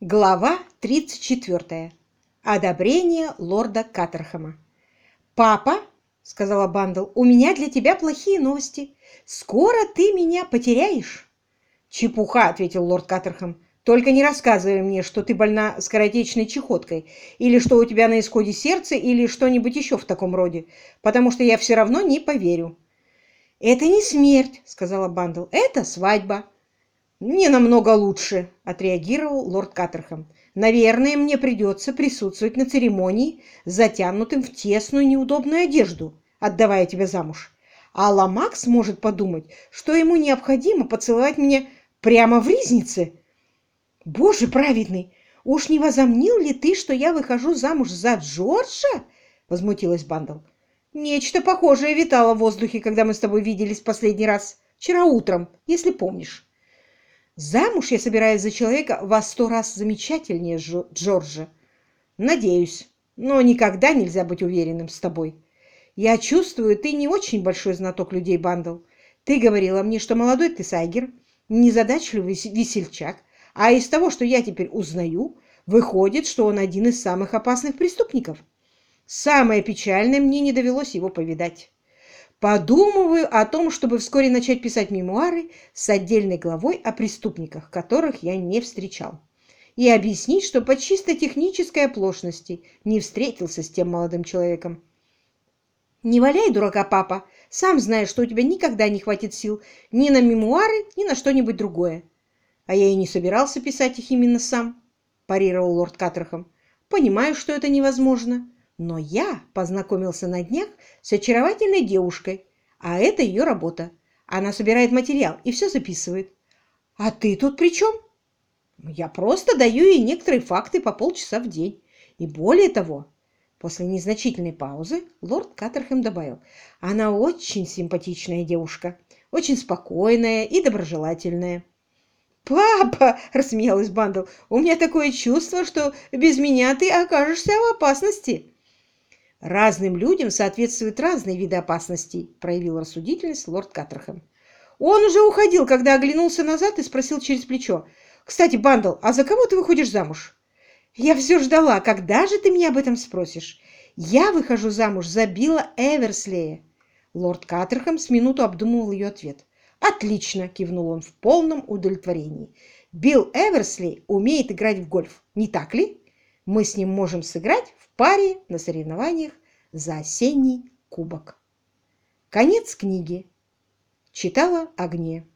Глава 34. Одобрение лорда Каттерхэма. «Папа», — сказала Бандл, — «у меня для тебя плохие новости. Скоро ты меня потеряешь». «Чепуха», — ответил лорд Каттерхэм. «Только не рассказывай мне, что ты больна скоротечной чехоткой, или что у тебя на исходе сердце, или что-нибудь еще в таком роде, потому что я все равно не поверю». «Это не смерть», — сказала Бандл, — «это свадьба». «Не намного лучше», — отреагировал лорд Каттерхэм. «Наверное, мне придется присутствовать на церемонии, затянутым в тесную неудобную одежду, отдавая тебя замуж. А Ламакс может подумать, что ему необходимо поцеловать меня прямо в ризнице. Боже праведный, уж не возомнил ли ты, что я выхожу замуж за Джорджа?» — возмутилась Бандл. «Нечто похожее витало в воздухе, когда мы с тобой виделись последний раз, вчера утром, если помнишь». Замуж я собираюсь за человека во сто раз замечательнее Джорджа. Надеюсь, но никогда нельзя быть уверенным с тобой. Я чувствую, ты не очень большой знаток людей, Бандл. Ты говорила мне, что молодой ты Сайгер, незадачливый весельчак, а из того, что я теперь узнаю, выходит, что он один из самых опасных преступников. Самое печальное, мне не довелось его повидать. Подумываю о том, чтобы вскоре начать писать мемуары с отдельной главой о преступниках, которых я не встречал, и объяснить, что по чисто технической оплошности не встретился с тем молодым человеком. Не валяй дурака, папа. Сам знаешь, что у тебя никогда не хватит сил ни на мемуары, ни на что-нибудь другое. А я и не собирался писать их именно сам, парировал лорд Каттерхэм. Понимаю, что это невозможно. Но я познакомился на днях с очаровательной девушкой, а это ее работа. Она собирает материал и все записывает. А ты тут при чем? Я просто даю ей некоторые факты по полчаса в день. И более того, после незначительной паузы лорд Каттерхэм добавил, она очень симпатичная девушка, очень спокойная и доброжелательная. «Папа!» – рассмеялась Бандл. «У меня такое чувство, что без меня ты окажешься в опасности». Разным людям соответствуют разные виды опасностей, проявил рассудительность лорд Каттерхэм. Он уже уходил, когда оглянулся назад и спросил через плечо. «Кстати, Бандл, а за кого ты выходишь замуж?» «Я все ждала, когда же ты меня об этом спросишь? Я выхожу замуж за Билла Эверслея». Лорд Каттерхэм с минуту обдумывал ее ответ. «Отлично!» – кивнул он в полном удовлетворении. «Билл Эверсли умеет играть в гольф, не так ли? Мы с ним можем сыграть паре на соревнованиях за осенний кубок. Конец книги. Читала Агния.